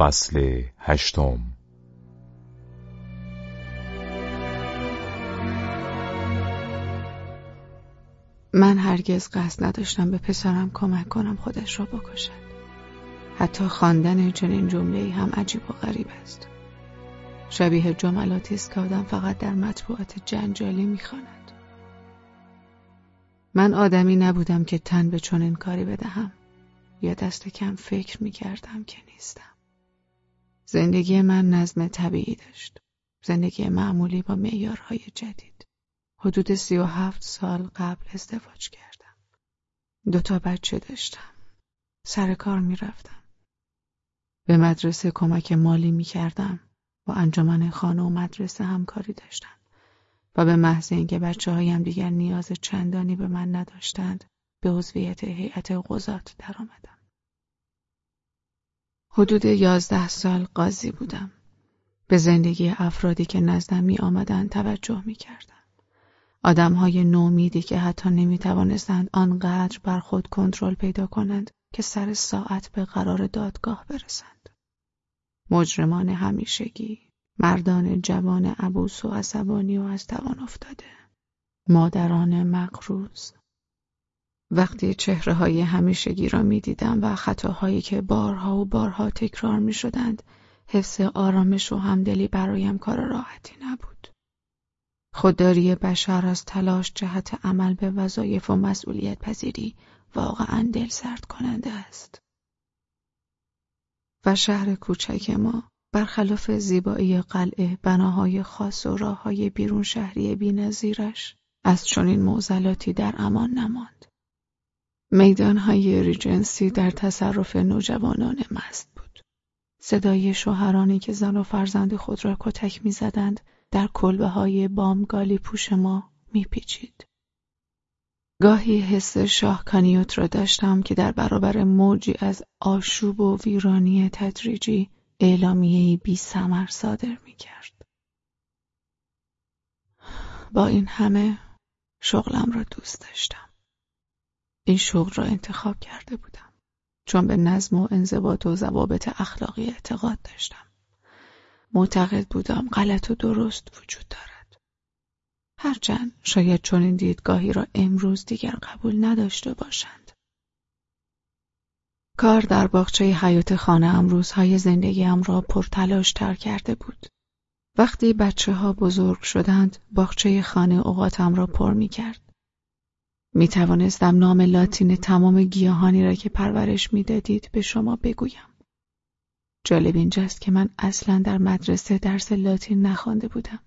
فصل هشتم. من هرگز قصد نداشتم به پسرم کمک کنم خودش را بکشد. حتی خواندن چنین جمله هم عجیب و غریب است. شبیه جملاتی است که آدم فقط در مطبوعات جنجالی می‌خواند. من آدمی نبودم که تن به چنین کاری بدهم. یا دست کم فکر می‌کردم که نیستم. زندگی من نظم طبیعی داشت. زندگی معمولی با معیارهای جدید. حدود سی و هفت سال قبل ازدواج کردم. دو تا بچه داشتم. سر کار می‌رفتم. به مدرسه کمک مالی می‌کردم. با انجمن خانه و مدرسه همکاری داشتم. و به محض اینکه بچه هایم دیگر نیاز چندانی به من نداشتند به عضویت هیئت قضات درآمدم. حدود یازده سال قاضی بودم. به زندگی افرادی که نزدم می آمدن توجه می کردم. آدم های نومیدی که حتی نمی توانستند آنقدر بر خود کنترل پیدا کنند که سر ساعت به قرار دادگاه برسند. مجرمان همیشگی، مردان جوان عبوس و عصبانی و از توان افتاده، مادران مقروز. وقتی چهره های همیشگی را می دیدم و خطاهایی که بارها و بارها تکرار می شدند، حفظ آرامش و همدلی برایم کار راحتی نبود. خودداری بشر از تلاش جهت عمل به وظایف و مسئولیت پذیری واقعا دل سرد کننده است. و شهر کوچک ما برخلاف زیبایی قلعه بناهای خاص و راههای بیرون شهری بینظیرش از چنین معضلاتی در امان نماند. میدانهای ریجنسی در تصرف نوجوانان مست بود. صدای شوهرانی که زن و فرزند خود را کتک می‌زدند در کلبه های بامگالی پوش ما میپیچید. گاهی حس شاهکانیوت را داشتم که در برابر موجی از آشوب و ویرانی تدریجی اعلامیهای بی سمر صادر می کرد. با این همه شغلم را دوست داشتم. این شغل را انتخاب کرده بودم چون به نظم و انضباط و ضوابط اخلاقی اعتقاد داشتم. معتقد بودم غلط و درست وجود دارد. هرچند شاید چون این دیدگاهی را امروز دیگر قبول نداشته باشند. کار در باغچه حیات خانه ام روزهای زندگیم را پرتلاش تر کرده بود. وقتی بچه ها بزرگ شدند، باغچه خانه اوقاتم را پر می کرد. می توانستم نام لاتین تمام گیاهانی را که پرورش می دادید به شما بگویم. جالب اینجاست که من اصلا در مدرسه درس لاتین نخوانده بودم.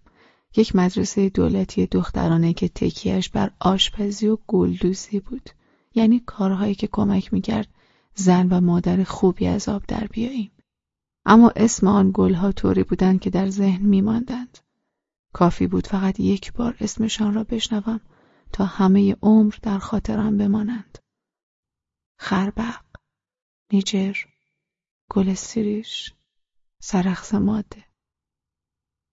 یک مدرسه دولتی دخترانه که تکیهش بر آشپزی و گلدوزی بود. یعنی کارهایی که کمک می‌کرد زن و مادر خوبی از آب در بیاییم. اما اسم آن گلها طوری بودند که در ذهن میماندند. کافی بود فقط یک بار اسمشان را بشنوم تا همه عمر در خاطرم بمانند. خربق، نیجر، گل سیریش، سرخس ماده.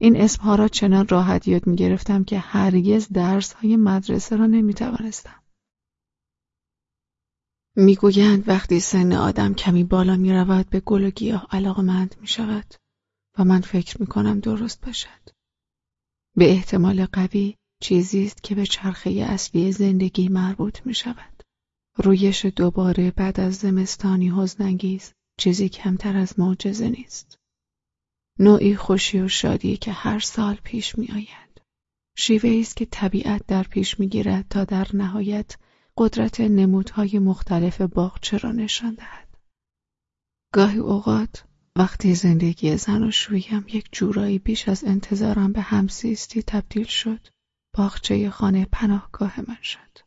این اسمها را چنان راحت یاد می گرفتم که هرگز درس های مدرسه را نمی توانستم. می‌گویند وقتی سن آدم کمی بالا می رود به گل و گیاه علاقمند می شود و من فکر می کنم درست باشد. به احتمال قوی چیزی است که به چرخه اصلی زندگی مربوط می شود. رویش دوباره بعد از زمستانی حزنانگیز چیزی کمتر از معجزه نیست. نوعی خوشی و شادی که هر سال پیش می آید. شیوه است که طبیعت در پیش می گیرد تا در نهایت قدرت نمودهای مختلف باغچه را نشان دهد. گاهی اوقات وقتی زندگی زن و شویم یک جورایی بیش از انتظارم به همسیستی تبدیل شد باغچه خانه پناهگاه من شد.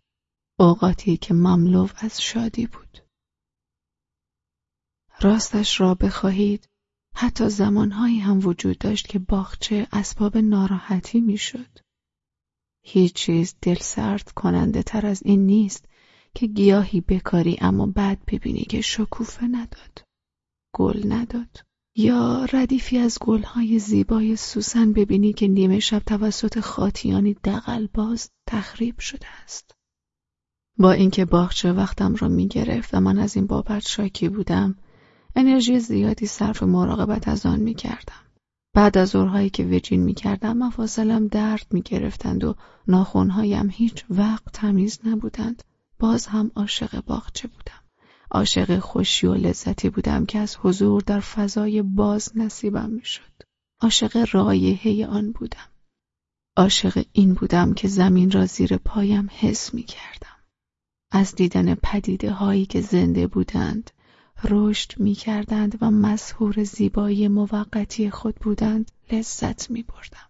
اوقاتی که مملو از شادی بود. راستش را بخواهید حتی زمانهایی هم وجود داشت که باغچه اسباب ناراحتی می‌شد. هیچ چیز دل سرد کننده تر از این نیست که گیاهی بکاری اما بعد ببینی که شکوفه نداد. گل نداد. یا ردیفی از گلهای زیبای سوسن ببینی که نیمه شب توسط خاطیانی دقل باز تخریب شده است. با اینکه باغچه وقتم را می گرفت و من از این بابت شاکی بودم انرژی زیادی صرف مراقبت از آن می کردم. بعد از ظهرهایی که وجین می کردم مفاصلم درد می گرفتند و ناخونهایم هیچ وقت تمیز نبودند. باز هم عاشق باغچه بودم. عاشق خوشی و لذتی بودم که از حضور در فضای باز نصیبم می شد. عاشق رایحه آن بودم. عاشق این بودم که زمین را زیر پایم حس می کردم. از دیدن پدیده هایی که زنده بودند رشد می کردند و مسهور زیبایی موقتی خود بودند لذت می بردم.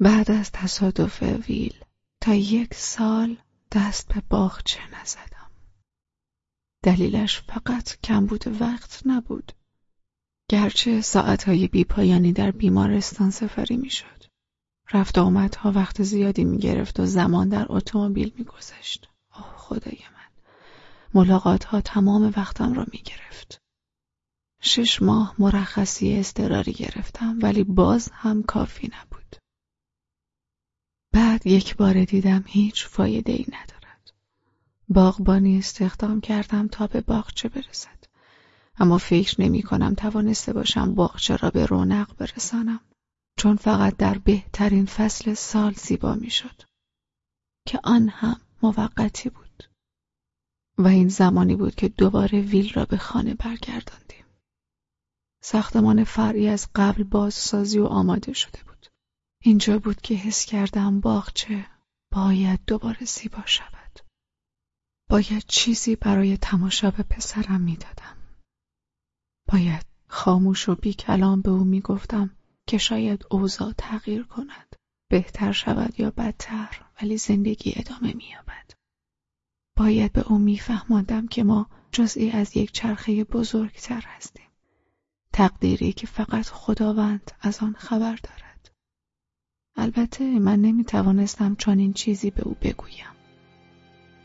بعد از تصادف ویل تا یک سال دست به باغچه نزدم. دلیلش فقط کم بود وقت نبود. گرچه ساعتهای بیپایانی در بیمارستان سفری می‌شد. رفت آمدها وقت زیادی می گرفت و زمان در اتومبیل می گذشت. آه خدای من. ملاقات ها تمام وقتم را می گرفت. شش ماه مرخصی اضطراری گرفتم ولی باز هم کافی نبود. بعد یک بار دیدم هیچ فایده ای ندارد. باغبانی استخدام کردم تا به باغچه برسد. اما فکر نمی کنم توانسته باشم باغچه را به رونق برسانم. چون فقط در بهترین فصل سال زیبا می‌شد که آن هم موقتی بود و این زمانی بود که دوباره ویل را به خانه برگرداندیم ساختمان فرعی از قبل بازسازی و آماده شده بود اینجا بود که حس کردم باغچه باید دوباره زیبا شود باید چیزی برای تماشا به پسرم می‌دادم. باید خاموش و بی کلام به او می‌گفتم که شاید اوضاع تغییر کند بهتر شود یا بدتر ولی زندگی ادامه مییابد. باید به او میفهماندم که ما جزئی از یک چرخه بزرگتر هستیم. تقدیری که فقط خداوند از آن خبر دارد. البته من نمی‌توانستم چنین چیزی به او بگویم.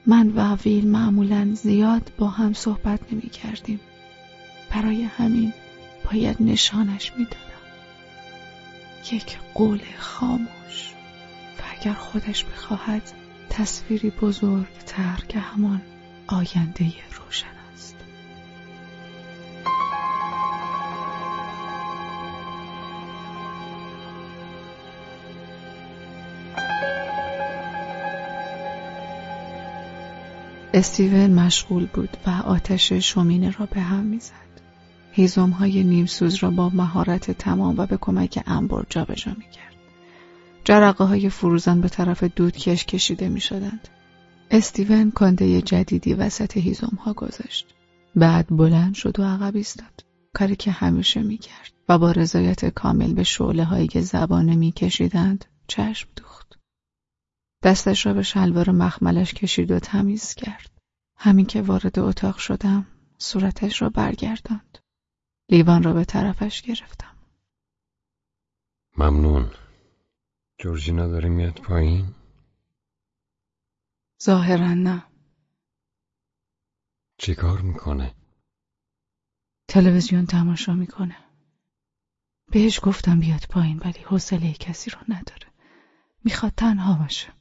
من و ویل معمولا زیاد با هم صحبت نمی کردیم. برای همین باید نشانش می‌دادم. یک قول خاموش و اگر خودش بخواهد تصویری بزرگتر که همان آینده روشن است استیون مشغول بود و آتش شومینه را به هم می‌زد. هیزم های نیمسوز را با مهارت تمام و به کمک انبر جابجا می‌کرد. جرقه های فروزان به طرف دودکش کشیده می شدند. استیون کنده جدیدی وسط هیزم ها گذاشت. بعد بلند شد و عقب ایستاد. کاری که همیشه می کرد و با رضایت کامل به شعله هایی که زبانه می کشیدند چشم دوخت. دستش را به شلوار مخملش کشید و تمیز کرد. همین که وارد اتاق شدم صورتش را برگرداند. لیوان را به طرفش گرفتم. ممنون. جورجینا داره میاد پایین؟ ظاهرا نه. چی کار می‌کنه؟ تلویزیون تماشا می‌کنه. بهش گفتم بیاد پایین ولی حوصله کسی رو نداره. می‌خواد تنها باشه.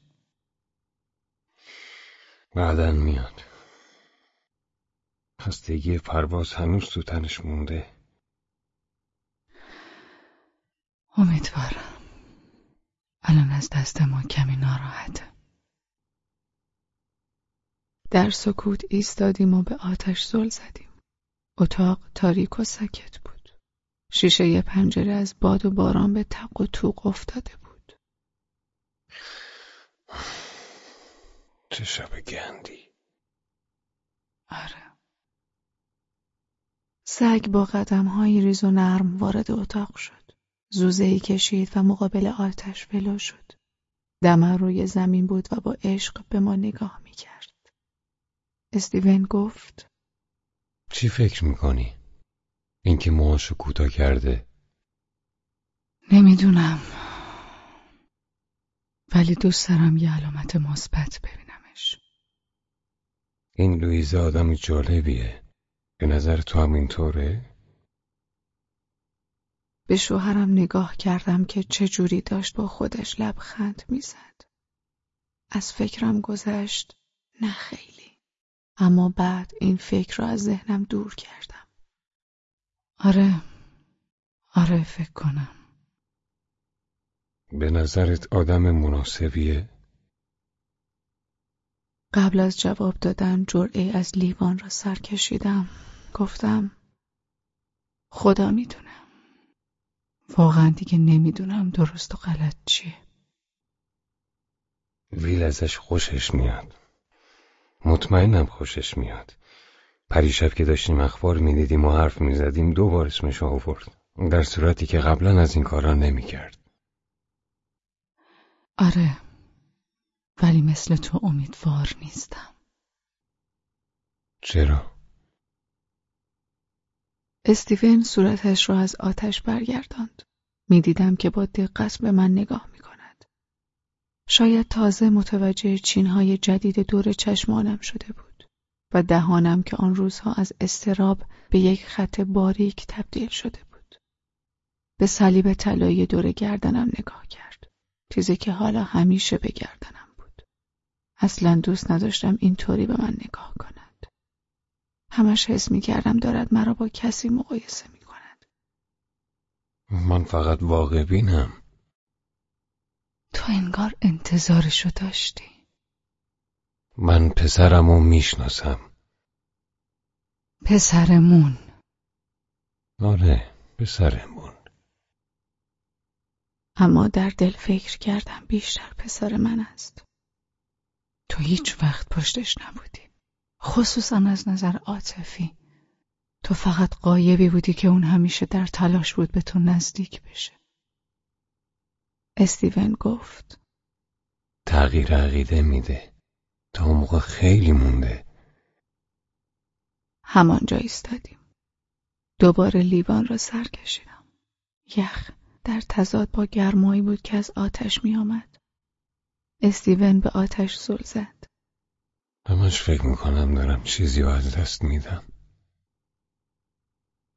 بعدا میاد. خستگی پرواز هنوز تو تنش مونده. امیدوارم. الان از دست ما کمی ناراحته. در سکوت ایستادیم و به آتش زل زدیم. اتاق تاریک و سکت بود. شیشه پنجره از باد و باران به تق و توق افتاده بود. چه شب گندی آره سگ با قدمهایی ریز و نرم وارد اتاق شد زوزهی کشید و مقابل آتش ولو شد. دمر روی زمین بود و با عشق به ما نگاه می‌کرد. استیون گفت چی فکر می‌کنی؟ اینکه موهاشو کوتاه کرده نمی‌دونم ولی دوست دارم یه علامت مثبت ببینمش این لویزا آدم جالبیه به نظر تو هم اینطوره؟ به شوهرم نگاه کردم که چه جوری داشت با خودش لبخند می‌زد. از فکرم گذشت نه خیلی. اما بعد این فکر را از ذهنم دور کردم. آره، آره فکر کنم. به نظرت آدم مناسبیه؟ قبل از جواب دادن جرعه از لیوان را سر کشیدم. گفتم خدا می‌دونه. واقعا دیگه نمی‌دونم درست و غلط چیه. ویل ازش خوشش میاد. مطمئنم خوشش میاد. پریشب که داشتیم اخبار می‌دیدیم و حرف می‌زدیم دو بار اسمش آورد. در صورتی که قبلا از این کارا نمی‌کرد. آره ولی مثل تو امیدوار نیستم چرا؟ استیون صورتش را از آتش برگرداند. می‌دیدم که با دقت به من نگاه می کند. شاید تازه متوجه چینهای جدید دور چشمانم شده بود و دهانم که آن روزها از استراب به یک خط باریک تبدیل شده بود. به صلیب طلایی دور گردنم نگاه کرد. چیزی که حالا همیشه به گردنم. اصلا دوست نداشتم اینطوری به من نگاه کند. همش حس می کردم دارد مرا با کسی مقایسه می کند. من فقط واقع بینم. تو انگار انتظارشو داشتی. من پسرمو می‌شناسم. پسرمون. آره پسرمون. اما در دل فکر کردم بیشتر پسر من است. تو هیچ وقت پشتش نبودی. خصوصا از نظر عاطفی. تو فقط قایبی بودی که اون همیشه در تلاش بود به تو نزدیک بشه. استیون گفت تغییر عقیده میده. تا موقع خیلی مونده. همانجا ایستادیم. دوباره لیوان را سر کشیدم. یخ در تضاد با گرمایی بود که از آتش می آمد. استیون به آتش زل زد. همش فکر می‌کنم دارم چیزی رو از دست میدم.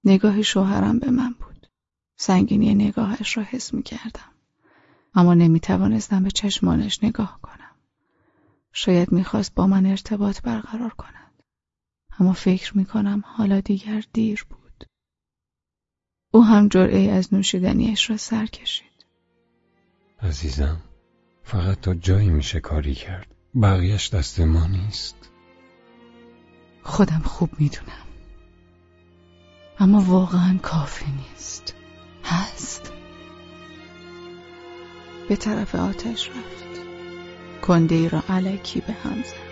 نگاه شوهرم به من بود. سنگینی نگاهش را حس می کردم. اما نمی توانستم به چشمانش نگاه کنم. شاید می‌خواست با من ارتباط برقرار کند. اما فکر می کنم حالا دیگر دیر بود. او هم جرعه از نوشیدنیش را سر کشید. عزیزم فقط تا جایی میشه کاری کرد. بقیهش دست ما نیست. خودم خوب می‌دونم. اما واقعا کافی نیست. هست. به طرف آتش رفت. کنده ای را علکی به هم زد.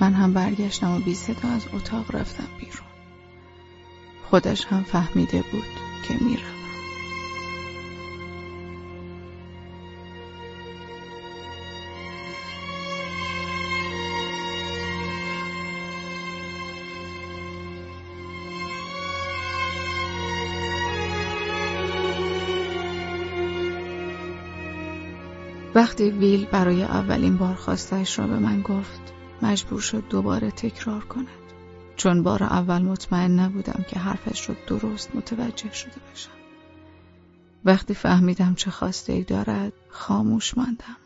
من هم برگشتم و بی صدا از اتاق رفتم بیرون. خودش هم فهمیده بود که می‌روم وقتی ویل برای اولین بار خواستش را به من گفت مجبور شد دوباره تکرار کند چون بار اول مطمئن نبودم که حرفش رو درست متوجه شده باشم. وقتی فهمیدم چه خواسته ای دارد خاموش ماندم.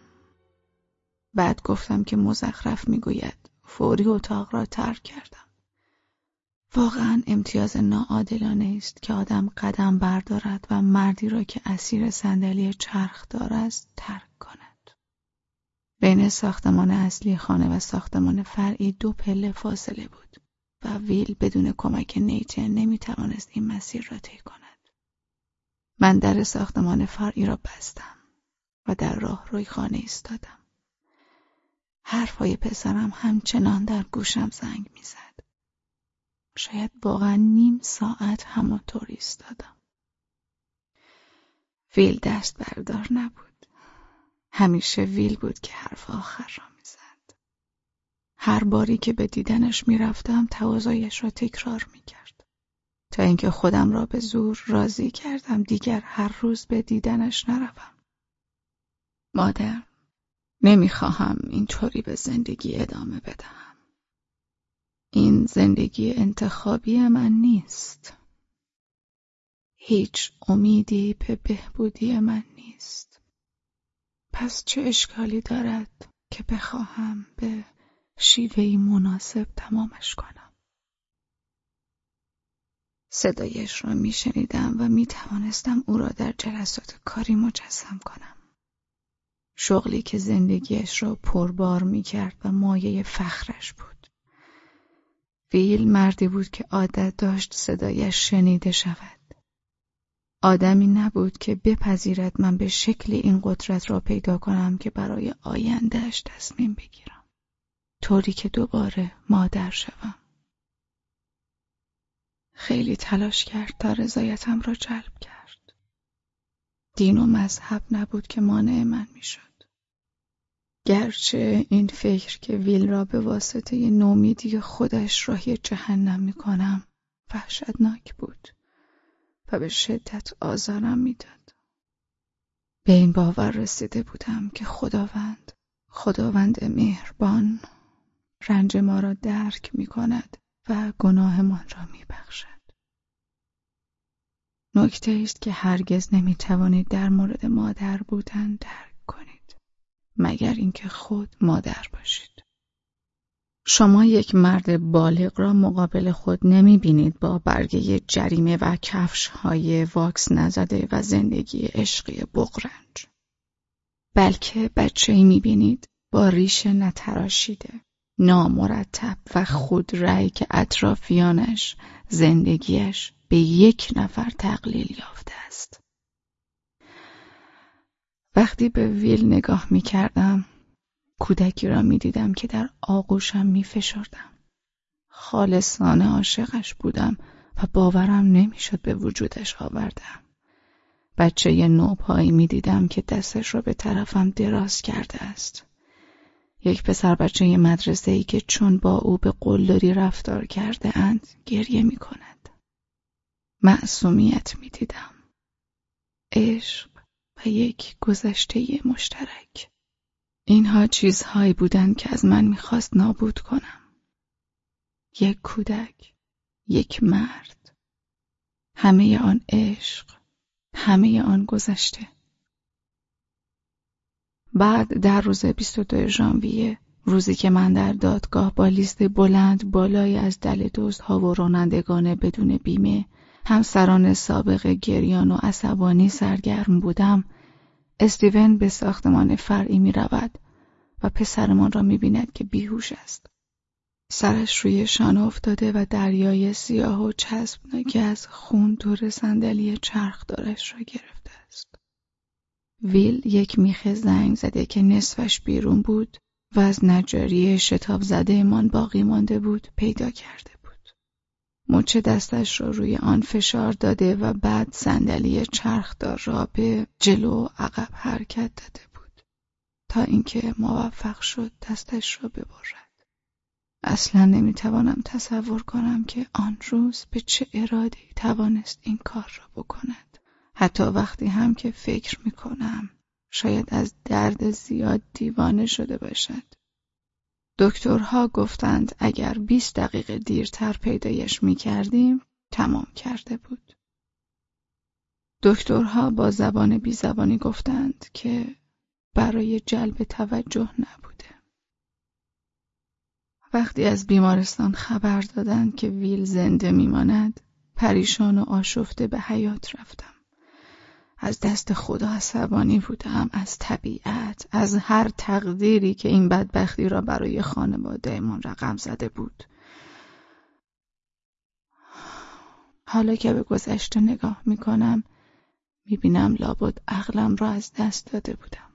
بعد گفتم که مزخرف می‌گوید فوری اتاق را ترک کردم. واقعا امتیاز ناعادلانه است که آدم قدم بردارد و مردی را که اسیر صندلی چرخ است ترک کند. بین ساختمان اصلی خانه و ساختمان فرعی دو پله فاصله بود. و ویل بدون کمک نیتن نمی‌توانست این مسیر را طی کند. من در ساختمان فرعی را بستم و در راه روی خانه ایستادم. حرفهای پسرم همچنان در گوشم زنگ می‌زد. شاید واقعا نیم ساعت همانطور ایستادم. ویل دست بردار نبود. همیشه ویل بود که حرف آخر را هر باری که به دیدنش می‌رفتم تقاضایش را تکرار می‌کرد تا اینکه خودم را به زور راضی کردم دیگر هر روز به دیدنش نروم مادر نمی‌خواهم اینطوری به زندگی ادامه بدهم این زندگی انتخابی من نیست هیچ امیدی به بهبودی من نیست پس چه اشکالی دارد که بخواهم به شیوهی مناسب تمامش کنم. صدایش را می شنیدم و می توانستم او را در جلسات کاری مجسم کنم. شغلی که زندگیش را پربار می کرد و مایه فخرش بود. ویل مردی بود که عادت داشت صدایش شنیده شود. آدمی نبود که بپذیرد من به شکلی این قدرت را پیدا کنم که برای آیندهش تصمیم بگیرم. طوری که دوباره مادر شوم. خیلی تلاش کرد تا رضایتم را جلب کرد. دین و مذهب نبود که مانع من می‌شد. گرچه این فکر که ویل را به واسطه نومیدی خودش راهی جهنم می کنم وحشتناک بود و به شدت آزارم می‌داد. به این باور رسیده بودم که خداوند خداوند مهربان رنج ما را درک می کند و گناهمان را می بخشد. نکته است که هرگز نمی توانید در مورد مادر بودن درک مگر اینکه خود مادر باشید. شما یک مرد بالغ را مقابل خود نمی بینید با برگه جریمه و کفش های واکس نزده و زندگی عشقی بغرنج. بلکه بچه ای می بینید با ریش نتراشیده نامرتب و خود رأی که اطرافیانش زندگیش به یک نفر تقلیل یافته است. وقتی به ویل نگاه می کردم کودکی را می دیدم که در آغوشم می فشردم. خالصانه عاشقش بودم و باورم نمی‌شد به وجودش آوردم. بچه نوپایی می دیدم که دستش را به طرفم دراز کرده است. یک پسر بچه مدرسه ای که چون با او به قلدری رفتار کرده اند گریه می کند. معصومیت می دیدم. عشق و یک گذشته مشترک. اینها چیزهایی بودند که از من می‌خواست نابود کنم. یک کودک، یک مرد، همه آن عشق، همه آن گذشته. بعد در روز 22 ژانویه روزی که من در دادگاه با لیست بلند بالای از دل ها و رانندگان بدون بیمه همسران سابق گریان و عصبانی سرگرم بودم استیون به ساختمان فرعی می رود و پسرمان را می بیند که بیهوش است. سرش روی شانه افتاده و دریای سیاه و چسبناکی از خون دور صندلی چرخدارش را گرفته است. ویل یک میخ زنگ زده که نصفش بیرون بود و از نجاری شتاب زده من باقی مانده بود پیدا کرده. مچ دستش را روی آن فشار داده و بعد صندلی چرخدار را به جلو عقب حرکت داده بود تا اینکه موفق شد دستش را ببرد. اصلا نمی‌توانم تصور کنم که آن روز به چه ارادی توانست این کار را بکند. حتی وقتی هم که فکر می کنم شاید از درد زیاد دیوانه شده باشد. دکترها گفتند اگر 20 دقیقه دیرتر پیدایش می کردیم تمام کرده بود. دکترها با زبان بی زبانی گفتند که برای جلب توجه نبوده. وقتی از بیمارستان خبر دادند که ویل زنده میماند پریشان و آشفته به حیات رفتم. از دست خدا عصبانی بودم از طبیعت از هر تقدیری که این بدبختی را برای خانوادهمان رقم زده بود. حالا که به گذشته نگاه می‌کنم می‌بینم لابد عقلم را از دست داده بودم.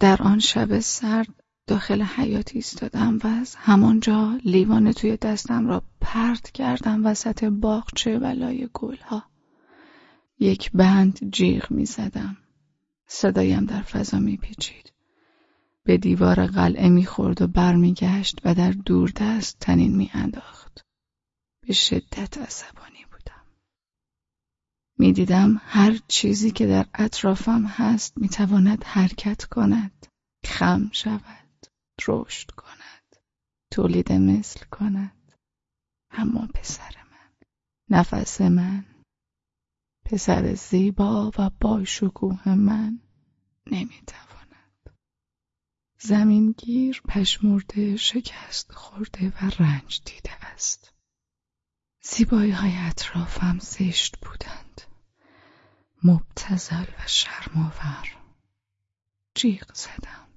در آن شب سرد داخل حیات ایستادم و از همانجا لیوان توی دستم را پرت کردم وسط باغچه و لای گلها. یک بند جیغ می زدم. صدایم در فضا می پیچید. به دیوار قلعه می خورد و برمیگشت و در دور دست تنین می انداخت. به شدت عصبانی بودم. می دیدم هر چیزی که در اطرافم هست می تواند حرکت کند، خم شود، رشد کند، تولید مثل کند. اما پسر من، نفس من، پسر زیبا و با شکوه من نمی‌تواند. زمینگیر پشمرده شکست خورده و رنج دیده است. زیبایی های اطرافم زشت بودند. مبتزل و شرماور جیغ زدم.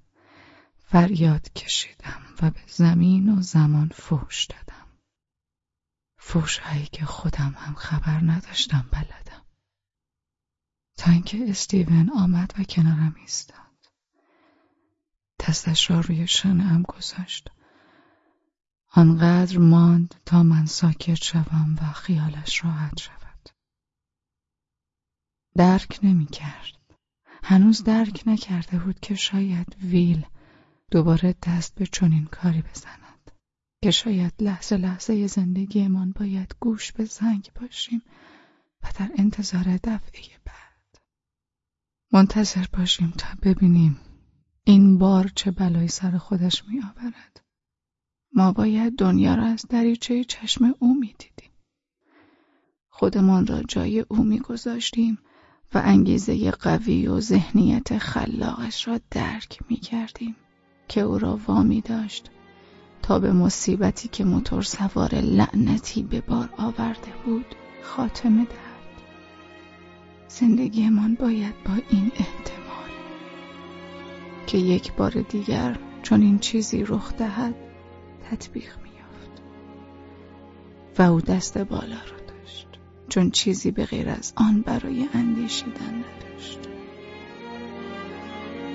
فریاد کشیدم و به زمین و زمان فوش دادم. فوشهایی که خودم هم خبر نداشتم بلدم. اینکه استیون آمد و کنارم ایستاد. دستش را روی شانهام گذاشت. آنقدر ماند تا من ساکت شوم و خیالش راحت شود. درک نمی کرد هنوز درک نکرده بود که شاید ویل دوباره دست به چنین کاری بزند. که شاید لحظه لحظه زندگیمان باید گوش به زنگ باشیم و در انتظار دفعه بعد منتظر باشیم تا ببینیم این بار چه بلایی سر خودش می آورد ما باید دنیا را از دریچه چشم او می دیدیم خودمان را جای او می گذاشتیم و انگیزه قوی و ذهنیت خلاقش را درک می کردیم که او را وامی داشت تا به مصیبتی که موتور سوار لعنتی به بار آورده بود خاتمه دهد. زندگیمان باید با این احتمال که یک بار دیگر چون این چیزی رخ دهد تطبیق میافت و او دست بالا را داشت چون چیزی به غیر از آن برای اندیشیدن نداشت.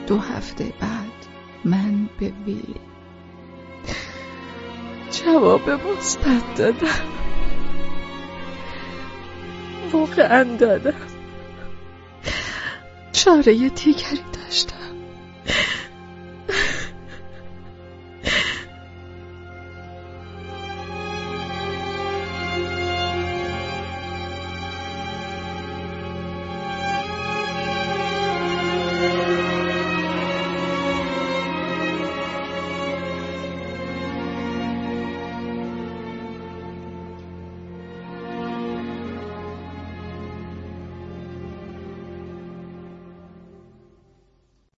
دو هفته بعد من به ویل جواب مثبت دادم. واقعا دادم. چاره دیگری داشتم.